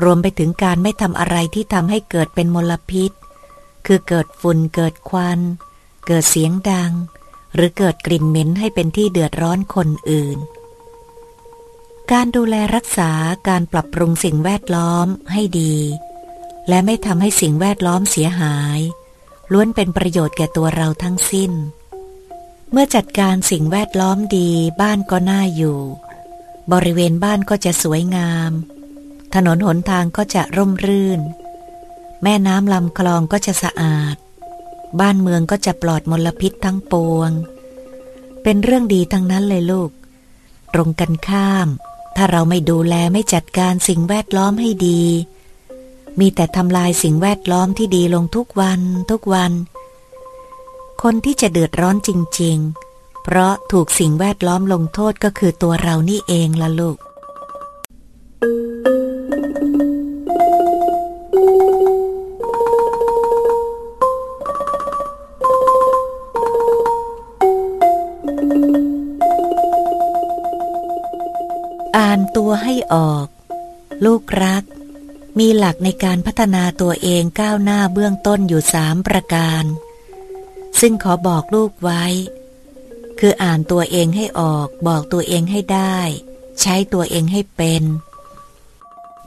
รวมไปถึงการไม่ทำอะไรที่ทำให้เกิดเป็นมลพิษ คือเกิดฝุ่นเกิดควัน เกิดเสียงดัง หรือเกิดกลิ่นเหม็นให้เป็นที่เดือดร้อนคนอื่น การดูแลรักษาการปรับปรุงสิ่งแวดล้อมให้ดี และไม่ทำให้สิ่งแวดล้อมเสียหาย ล้วนเป็นประโยชน์แก่ตัวเราทั้งสิ้น เมื่อจัดการสิ่งแวดล้อมดีบ้านก็น่าอยู่ บริเวณบ้านก็จะสวยงาม ถนนหนทางก็จะร่มรื่น แม่น้ำลำคลองก็จะสะอาด บ้านเมืองก็จะปลอดมลพิษทั้งปวง เป็นเรื่องดีทั้งนั้นเลยลูก ตรงกันข้าม ถ้าเราไม่ดูแลไม่จัดการสิ่งแวดล้อมให้ดี มีแต่ทำลายสิ่งแวดล้อมที่ดีลงทุกวันทุกวัน คนที่จะเดือดร้อนจริง ๆ เพราะถูกสิ่งแวดล้อมลงโทษก็คือตัวเรานี่เองละลูก อ่านตัวให้ออก ลูกรัก มีหลักในการพัฒนาตัวเองก้าวหน้าเบื้องต้นอยู่สามประการ ซึ่งขอบอกลูกไว้ คืออ่านตัวเองให้ออก บอกตัวเองให้ได้ ใช้ตัวเองให้เป็น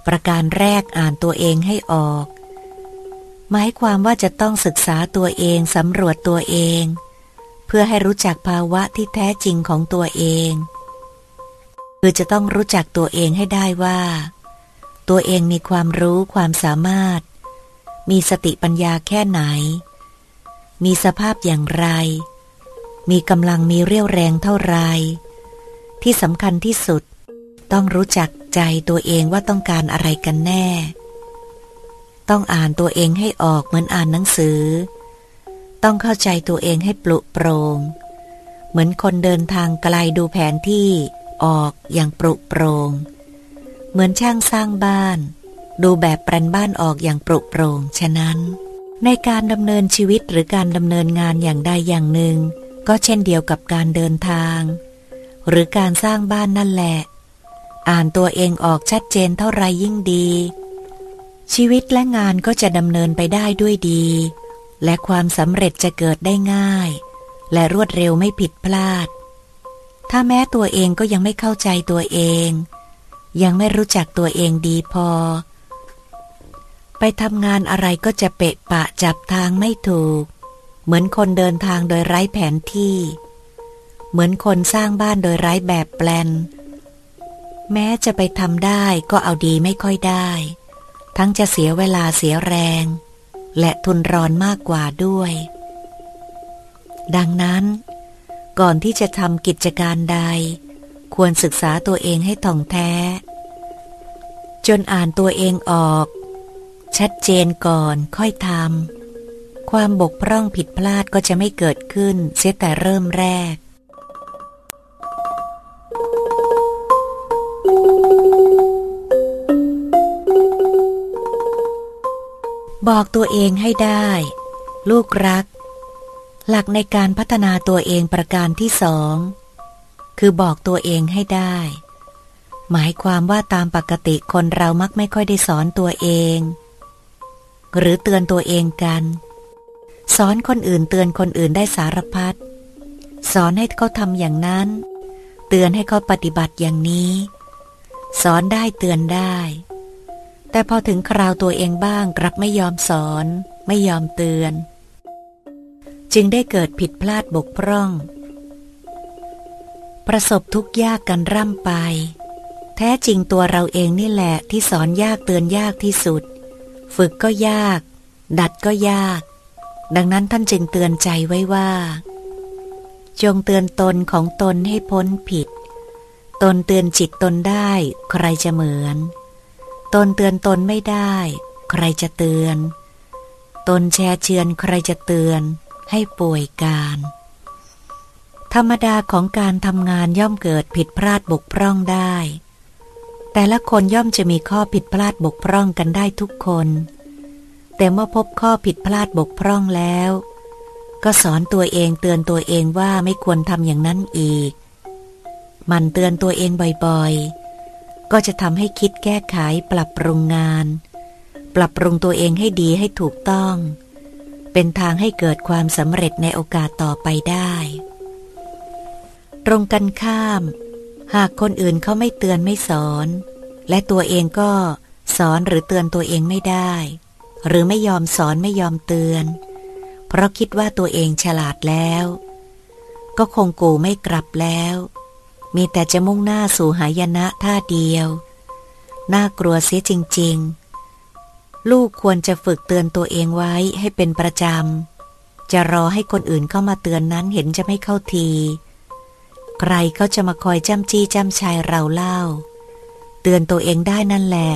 ประการแรกอ่านตัวเองให้ออก หมายความว่าจะต้องศึกษาตัวเองสำรวจตัวเอง เพื่อให้รู้จักภาวะที่แท้จริงของตัวเอง คือจะต้องรู้จักตัวเองให้ได้ว่า ตัวเองมีความรู้ความสามารถ มีสติปัญญาแค่ไหน มีสภาพอย่างไร มีกำลังมีเรี่ยวแรงเท่าไร ที่สำคัญที่สุด ต้องรู้จักใจตัวเองว่าต้องการอะไรกันแน่ ต้องอ่านตัวเองให้ออกเหมือนอ่านหนังสือ ต้องเข้าใจตัวเองให้ปลุกโปรง เหมือนคนเดินทางไกลดูแผนที่ออกอย่างปรุโปรง เหมือนช่างสร้างบ้าน ดูแบบแปลนบ้านออกอย่างปรุโปรงฉะนั้น ในการดำเนินชีวิตหรือการดำเนินงานอย่างใดอย่างหนึ่ง ก็เช่นเดียวกับการเดินทาง หรือการสร้างบ้านนั่นแหละ อ่านตัวเองออกชัดเจนเท่าไรยิ่งดี ชีวิตและงานก็จะดำเนินไปได้ด้วยดี และความสำเร็จจะเกิดได้ง่าย และรวดเร็วไม่ผิดพลาด ถ้าแม้ตัวเองก็ยังไม่เข้าใจตัวเอง ยังไม่รู้จักตัวเองดีพอ ไปทำงานอะไรก็จะเปะปะจับทางไม่ถูก เหมือนคนเดินทางโดยไร้แผนที่ เหมือนคนสร้างบ้านโดยไร้แบบแปลน แม้จะไปทำได้ก็เอาดีไม่ค่อยได้ ทั้งจะเสียเวลาเสียแรง และทุนรอนมากกว่าด้วย ดังนั้น ก่อนที่จะทำกิจการใด ควรศึกษาตัวเองให้ท่องแท้ จนอ่านตัวเองออก ชัดเจนก่อนค่อยทำความบกพร่องผิดพลาดก็จะไม่เกิดขึ้นเสียแต่เริ่มแรก บอกตัวเองให้ได้ ลูกรัก หลักในการพัฒนาตัวเองประการที่สอง คือบอกตัวเองให้ได้หมายความว่าตามปกติคนเรามักไม่ค่อยได้สอนตัวเอง หรือเตือนตัวเองกัน สอนคนอื่นเตือนคนอื่นได้สารพัดสอนให้เขาทำอย่างนั้น เตือนให้เขาปฏิบัติอย่างนี้ สอนได้เตือนได้ แต่พอถึงคราวตัวเองบ้างกลับไม่ยอมสอน ไม่ยอมเตือน จึงได้เกิดผิดพลาดบกพร่อง ประสบทุกยากกันร่ำไป แท้จริงตัวเราเองนี่แหละที่สอนยากเตือนยากที่สุด ฝึกก็ยาก ดัดก็ยาก ดังนั้นท่านจึงเตือนใจไว้ว่า จงเตือนตนของตนให้พ้นผิด ตนเตือนจิตตนได้ ใครจะเหมือน ตนเตือนตนไม่ได้ ใครจะเตือน ตนแชร์เชือนใครจะเตือน ให้ป่วยการ ธรรมดาของการทำงานย่อมเกิดผิดพลาดบกพร่องได้ แต่ละคนย่อมจะมีข้อผิดพลาดบกพร่องกันได้ทุกคน แต่เมื่อพบข้อผิดพลาดบกพร่องแล้ว ก็สอนตัวเองเตือนตัวเองว่าไม่ควรทำอย่างนั้นอีก มันเตือนตัวเองบ่อยๆ ก็จะทำให้คิดแก้ไขปรับปรุงงาน ปรับปรุงตัวเองให้ดีให้ถูกต้อง เป็นทางให้เกิดความสำเร็จในโอกาสต่อไปได้ ตรงกันข้าม หากคนอื่นเขาไม่เตือนไม่สอน และตัวเองก็สอนหรือเตือนตัวเองไม่ได้ หรือไม่ยอมสอนไม่ยอมเตือน เพราะคิดว่าตัวเองฉลาดแล้ว ก็คงกูไม่กลับแล้ว มีแต่จะมุ่งหน้าสู่หายนะท่าเดียว น่ากลัวเสียจริง ๆ ลูกควรจะฝึกเตือนตัวเองไว้ให้เป็นประจำ จะรอให้คนอื่นเข้ามาเตือนนั้นเห็นจะไม่เข้าที ใครเขาจะมาคอยจ้ำจี้จ้ำชายเราเล่า เตือนตัวเองได้นั่นแหละ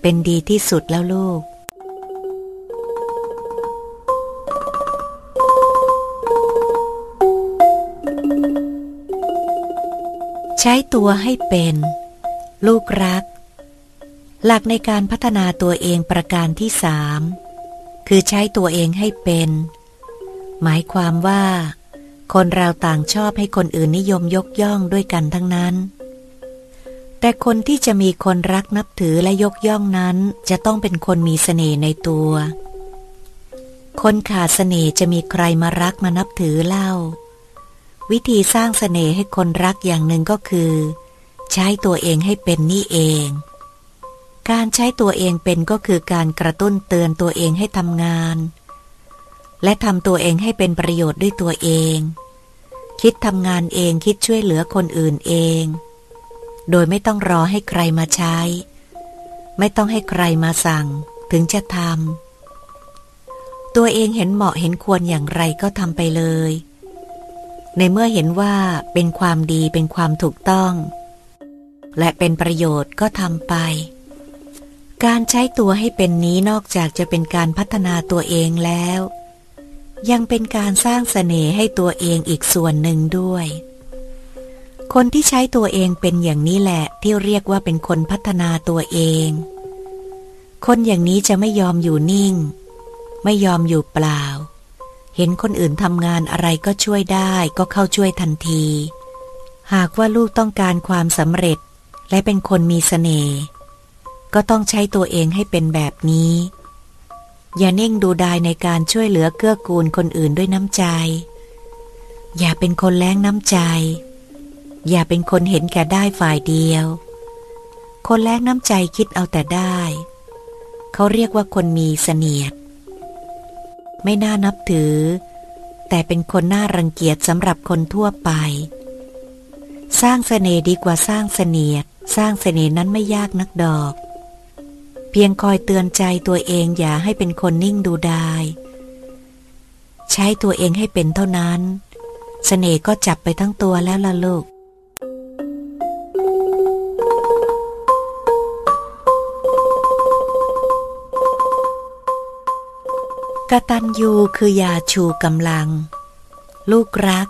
เป็นดีที่สุดแล้วลูก ใช้ตัวให้เป็น ลูกรัก หลักในการพัฒนาตัวเองประการที่สามคือใช้ตัวเองให้เป็น หมายความว่า คนเราต่างชอบให้คนอื่นนิยมยกย่องด้วยกันทั้งนั้น แต่คนที่จะมีคนรักนับถือและยกย่องนั้น จะต้องเป็นคนมีเสน่ห์ในตัว คนขาดเสน่ห์จะมีใครมารักมานับถือเล่า วิธีสร้างสเสน่ห์ให้คนรักอย่างหนึ่งก็คือ ใช้ตัวเองให้เป็นนี่เอง การใช้ตัวเองเป็นก็คือการกระตุ้นเตือนตัวเองให้ทำงาน และทำตัวเองให้เป็นประโยชน์ด้วยตัวเอง คิดทำงานเองคิดช่วยเหลือคนอื่นเอง โดยไม่ต้องรอให้ใครมาใช้ ไม่ต้องให้ใครมาสั่ง ถึงจะทำตัวเองเห็นเหมาะเห็นควรอย่างไรก็ทำไปเลย ในเมื่อเห็นว่าเป็นความดีเป็นความถูกต้อง และเป็นประโยชน์ก็ทำไปการใช้ตัวให้เป็นนี้นอกจากจะเป็นการพัฒนาตัวเองแล้ว ยังเป็นการสร้างสเสน่ห์ให้ตัวเองอีกส่วนหนึ่งด้วย คนที่ใช้ตัวเองเป็นอย่างนี้แหละที่เรียกว่าเป็นคนพัฒนาตัวเอง คนอย่างนี้จะไม่ยอมอยู่นิ่ง ไม่ยอมอยู่เปล่า เห็นคนอื่นทำงานอะไรก็ช่วยได้ก็เข้าช่วยทันที หากว่าลูกต้องการความสำเร็จและเป็นคนมีสเสน่ห์ก็ต้องใช้ตัวเองให้เป็นแบบนี้ อย่านิ่งดูดายในการช่วยเหลือเกื้อกูลคนอื่นด้วยน้ำใจ อย่าเป็นคนแล้งน้ำใจ อย่าเป็นคนเห็นแก่ได้ฝ่ายเดียว คนแล้งน้ำใจคิดเอาแต่ได้ เขาเรียกว่าคนมีเสนียด ไม่น่านับถือ แต่เป็นคนน่ารังเกียจสำหรับคนทั่วไป สร้างเสน่ห์ดีกว่าสร้างเสนียด สร้างเสน่ห์นั้นไม่ยากนักดอก เพียงคอยเตือนใจตัวเองอย่าให้เป็นคนนิ่งดูดาย ใช้ตัวเองให้เป็นเท่านั้นเสน่ห์ก็จับไปทั้งตัวแล้วล่ะลูกกตัญญูคือยาชูกำลัง ลูกรัก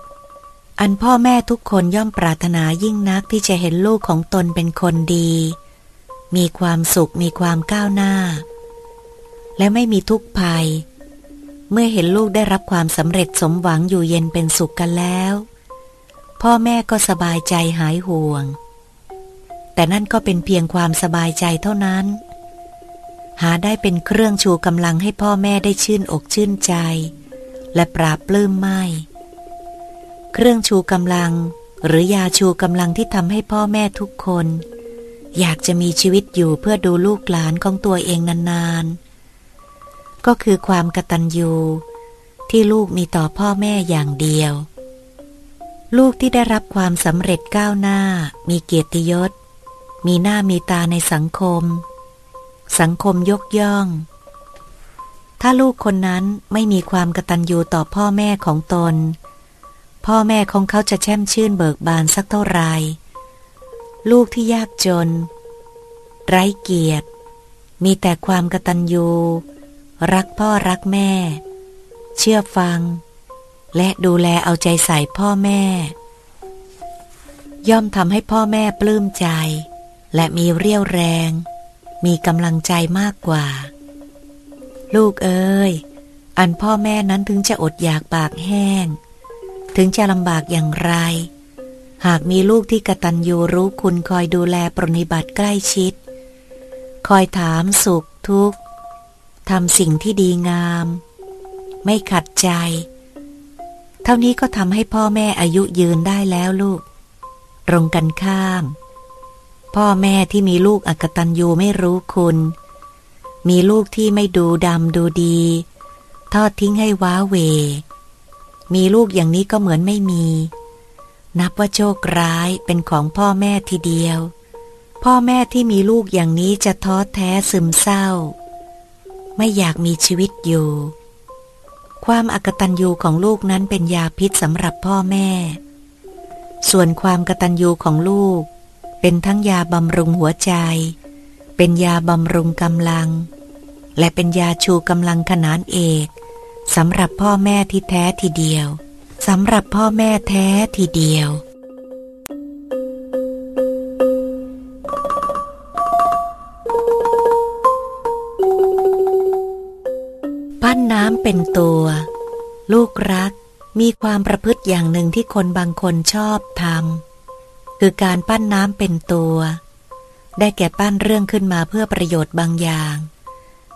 อันพ่อแม่ทุกคนย่อมปรารถนายิ่งนักที่จะเห็นลูกของตนเป็นคนดี มีความสุขมีความก้าวหน้า และไม่มีทุกข์ภัย เมื่อเห็นลูกได้รับความสำเร็จสมหวังอยู่เย็นเป็นสุขกันแล้ว พ่อแม่ก็สบายใจหายห่วง แต่นั่นก็เป็นเพียงความสบายใจเท่านั้น หาได้เป็นเครื่องชูกำลังให้พ่อแม่ได้ชื่นอกชื่นใจ และปราบปลื้มไม่เครื่องชูกำลังหรือยาชูกำลังที่ทำให้พ่อแม่ทุกคน อยากจะมีชีวิตอยู่เพื่อดูลูกหลานของตัวเองนานๆ ก็คือความกตัญญูที่ลูกมีต่อพ่อแม่อย่างเดียว ลูกที่ได้รับความสำเร็จก้าวหน้า มีเกียรติยศ มีหน้ามีตาในสังคม สังคมยกย่อง ถ้าลูกคนนั้นไม่มีความกตัญญูต่อพ่อแม่ของตน พ่อแม่ของเขาจะแช่มชื่นเบิกบานสักเท่าไร ลูกที่ยากจน ไร้เกียรติ มีแต่ความกตัญญู รักพ่อรักแม่ เชื่อฟัง และดูแลเอาใจใส่พ่อแม่ ย่อมทำให้พ่อแม่ปลื้มใจ และมีเรี่ยวแรง มีกำลังใจมากกว่า ลูกเอ้ย อันพ่อแม่นั้นถึงจะอดอยากปากแห้ง ถึงจะลำบากอย่างไร หากมีลูกที่กตัญญูรู้คุณคอยดูแลปรนิบัติใกล้ชิด คอยถามสุขทุกข์ทำสิ่งที่ดีงาม ไม่ขัดใจ เท่านี้ก็ทำให้พ่อแม่อายุยืนได้แล้วลูก ตรงกันข้าม พ่อแม่ที่มีลูกอกตัญญูไม่รู้คุณ มีลูกที่ไม่ดูดำดูดี ทอดทิ้งให้ว้าเว มีลูกอย่างนี้ก็เหมือนไม่มี นับว่าโชคร้ายเป็นของพ่อแม่ทีเดียว พ่อแม่ที่มีลูกอย่างนี้จะท้อแท้ซึมเศร้า ไม่อยากมีชีวิตอยู่ ความอากตัญญูของลูกนั้นเป็นยาพิษสำหรับพ่อแม่ ส่วนความกตัญญูของลูก เป็นทั้งยาบำรุงหัวใจ เป็นยาบำรุงกำลัง และเป็นยาชูกำลังขนานเอกสำหรับพ่อแม่ที่แท้ทีเดียว สำหรับพ่อแม่แท้ทีเดียว ปั้นน้ำเป็นตัว ลูกรักมีความประพฤติอย่างหนึ่งที่คนบางคนชอบทำคือการปั้นน้ำเป็นตัว ได้แก่ปั้นเรื่องขึ้นมาเพื่อประโยชน์บางอย่าง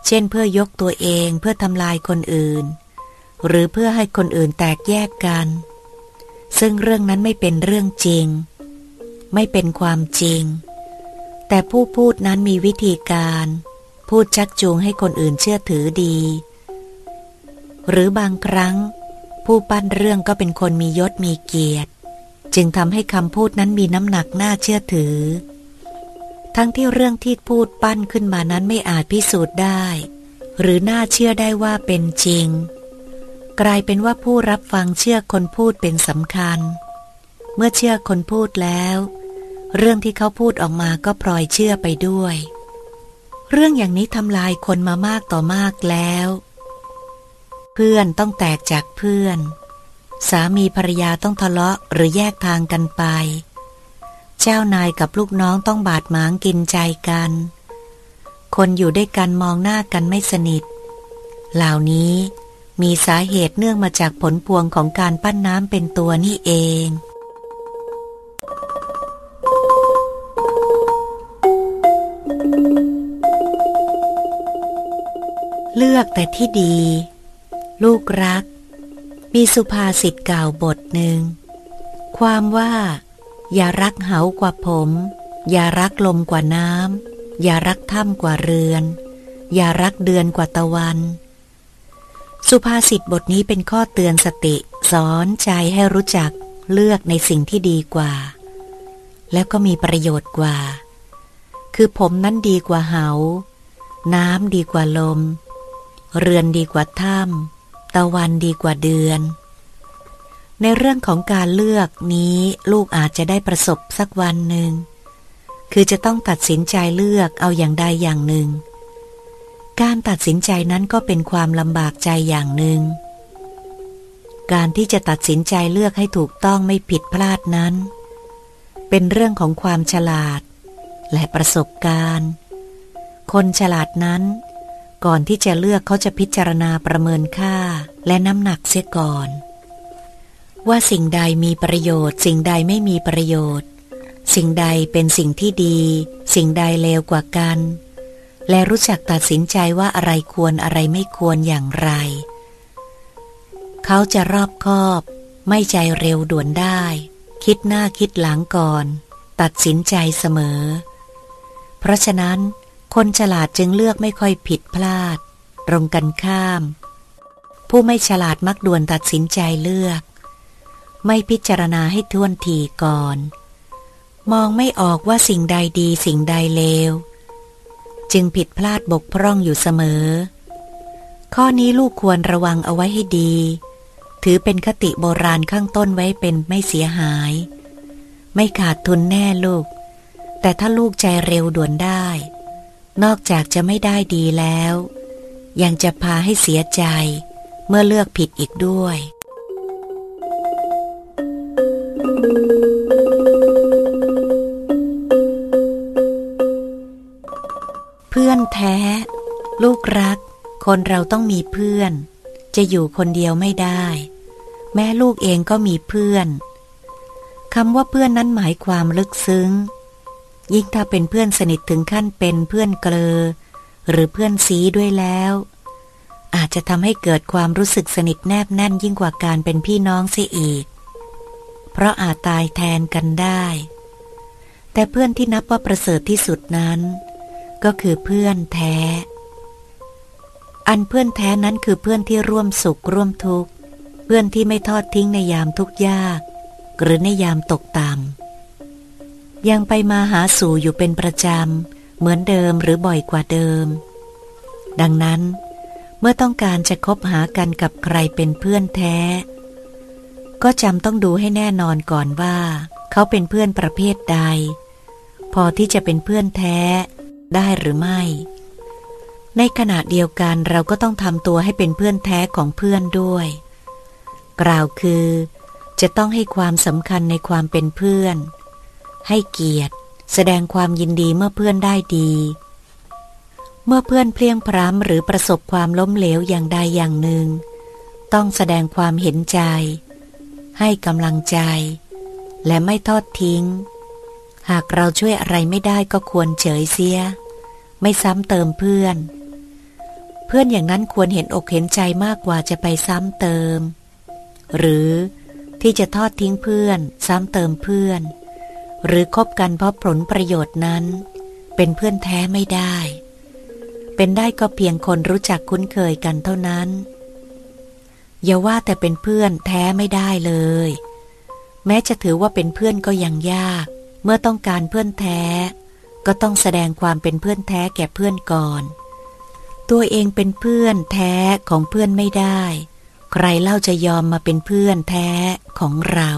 เช่นเพื่อยกตัวเองเพื่อทำลายคนอื่น หรือเพื่อให้คนอื่นแตกแยกกัน ซึ่งเรื่องนั้นไม่เป็นเรื่องจริง ไม่เป็นความจริง แต่ผู้พูดนั้นมีวิธีการ พูดชักจูงให้คนอื่นเชื่อถือดี หรือบางครั้ง ผู้ปั้นเรื่องก็เป็นคนมียศมีเกียรติ จึงทำให้คำพูดนั้นมีน้ำหนักน่าเชื่อถือ ทั้งที่เรื่องที่พูดปั้นขึ้นมานั้นไม่อาจพิสูจน์ได้ หรือน่าเชื่อได้ว่าเป็นจริง กลายเป็นว่าผู้รับฟังเชื่อคนพูดเป็นสำคัญ เมื่อเชื่อคนพูดแล้ว เรื่องที่เขาพูดออกมาก็พลอยเชื่อไปด้วย เรื่องอย่างนี้ทำลายคนมามากต่อมากแล้ว เพื่อนต้องแตกจากเพื่อน สามีภรรยาต้องทะเลาะหรือแยกทางกันไป เจ้านายกับลูกน้องต้องบาดหมางกินใจกัน คนอยู่ด้วยกันมองหน้ากันไม่สนิท เหล่านี้ มีสาเหตุเนื่องมาจากผลพวงของการปั้นน้ำเป็นตัวนี่เอง เลือกแต่ที่ดี ลูกรัก มีสุภาษิตกล่าวบทหนึ่ง ความว่า อย่ารักเหากว่าผม อย่ารักลมกว่าน้ำอย่ารักถ้ำกว่าเรือน อย่ารักเดือนกว่าตะวัน สุภาษิตบทนี้เป็นข้อเตือนสติ สอนใจให้รู้จักเลือกในสิ่งที่ดีกว่า แล้วก็มีประโยชน์กว่า คือผมนั้นดีกว่าเหา น้ำดีกว่าลม เรือนดีกว่าถ้ำตะวันดีกว่าเดือน ในเรื่องของการเลือกนี้ลูกอาจจะได้ประสบสักวันหนึ่ง คือจะต้องตัดสินใจเลือกเอาอย่างใดอย่างหนึ่ง การตัดสินใจนั้นก็เป็นความลำบากใจอย่างหนึ่ง การที่จะตัดสินใจเลือกให้ถูกต้องไม่ผิดพลาดนั้น เป็นเรื่องของความฉลาด และประสบการณ์ คนฉลาดนั้น ก่อนที่จะเลือกเขาจะพิจารณาประเมินค่าและน้ำหนักเสียก่อน ว่าสิ่งใดมีประโยชน์ สิ่งใดไม่มีประโยชน์ สิ่งใดเป็นสิ่งที่ดี สิ่งใดเลวกว่ากัน และรู้จักตัดสินใจว่าอะไรควรอะไรไม่ควรอย่างไร เขาจะรอบคอบ ไม่ใจเร็วด่วนได้ คิดหน้าคิดหลังก่อน ตัดสินใจเสมอ เพราะฉะนั้น คนฉลาดจึงเลือกไม่ค่อยผิดพลาด ตรงกันข้าม ผู้ไม่ฉลาดมักด่วนตัดสินใจเลือก ไม่พิจารณาให้ท่วนทีก่อน มองไม่ออกว่าสิ่งใดดีสิ่งใดเลว จึงผิดพลาดบกพร่องอยู่เสมอ ข้อนี้ลูกควรระวังเอาไว้ให้ดี ถือเป็นคติโบราณข้างต้นไว้เป็นไม่เสียหาย ไม่ขาดทุนแน่ลูก แต่ถ้าลูกใจเร็วด่วนได้ นอกจากจะไม่ได้ดีแล้ว ยังจะพาให้เสียใจ เมื่อเลือกผิดอีกด้วยเพื่อนแท้ ลูกรัก คนเราต้องมีเพื่อน จะอยู่คนเดียวไม่ได้ แม่ลูกเองก็มีเพื่อนคำว่าเพื่อนนั้นหมายความลึกซึ้ง ยิ่งถ้าเป็นเพื่อนสนิทถึงขั้นเป็นเพื่อนเกลอ หรือเพื่อนซีด้วยแล้ว อาจจะทำให้เกิดความรู้สึกสนิทแนบแน่นยิ่งกว่าการเป็นพี่น้องเสียอีก เพราะอาจตายแทนกันได้ แต่เพื่อนที่นับว่าประเสริฐที่สุดนั้น ก็คือเพื่อนแท้ อันเพื่อนแท้นั้นคือเพื่อนที่ร่วมสุขร่วมทุกข์ เพื่อนที่ไม่ทอดทิ้งในยามทุกข์ยาก หรือในยามตกต่ำยังไปมาหาสู่อยู่เป็นประจำ เหมือนเดิมหรือบ่อยกว่าเดิม ดังนั้น เมื่อต้องการจะคบหากันกับใครเป็นเพื่อนแท้ ก็จำต้องดูให้แน่นอนก่อนว่า เขาเป็นเพื่อนประเภทใด พอที่จะเป็นเพื่อนแท้ ได้หรือไม่ ในขณะเดียวกันเราก็ต้องทำตัวให้เป็นเพื่อนแท้ของเพื่อนด้วย กล่าวคือ จะต้องให้ความสำคัญในความเป็นเพื่อน ให้เกียรติ แสดงความยินดีเมื่อเพื่อนได้ดี เมื่อเพื่อนเพลียงพร้ำหรือประสบความล้มเหลวอย่างใดอย่างหนึ่ง ต้องแสดงความเห็นใจ ให้กำลังใจ และไม่ทอดทิ้ง หากเราช่วยอะไรไม่ได้ก็ควรเฉยเสีย ไม่ซ้ำเติมเพื่อน เพื่อนอย่างนั้นควรเห็นอกเห็นใจมากกว่าจะไปซ้ำเติม หรือที่จะทอดทิ้งเพื่อน ซ้ำเติมเพื่อน หรือคบกันเพราะผลประโยชน์นั้น เป็นเพื่อนแท้ไม่ได้ เป็นได้ก็เพียงคนรู้จักคุ้นเคยกันเท่านั้น อย่าว่าแต่เป็นเพื่อนแท้ไม่ได้เลย แม้จะถือว่าเป็นเพื่อนก็ยังยาก เมื่อต้องการเพื่อนแท้ ก็ต้องแสดงความเป็นเพื่อนแท้แก่เพื่อนก่อน ตัวเองเป็นเพื่อนแท้ของเพื่อนไม่ได้ ใครเล่าจะยอมมาเป็นเพื่อนแท้ของเรา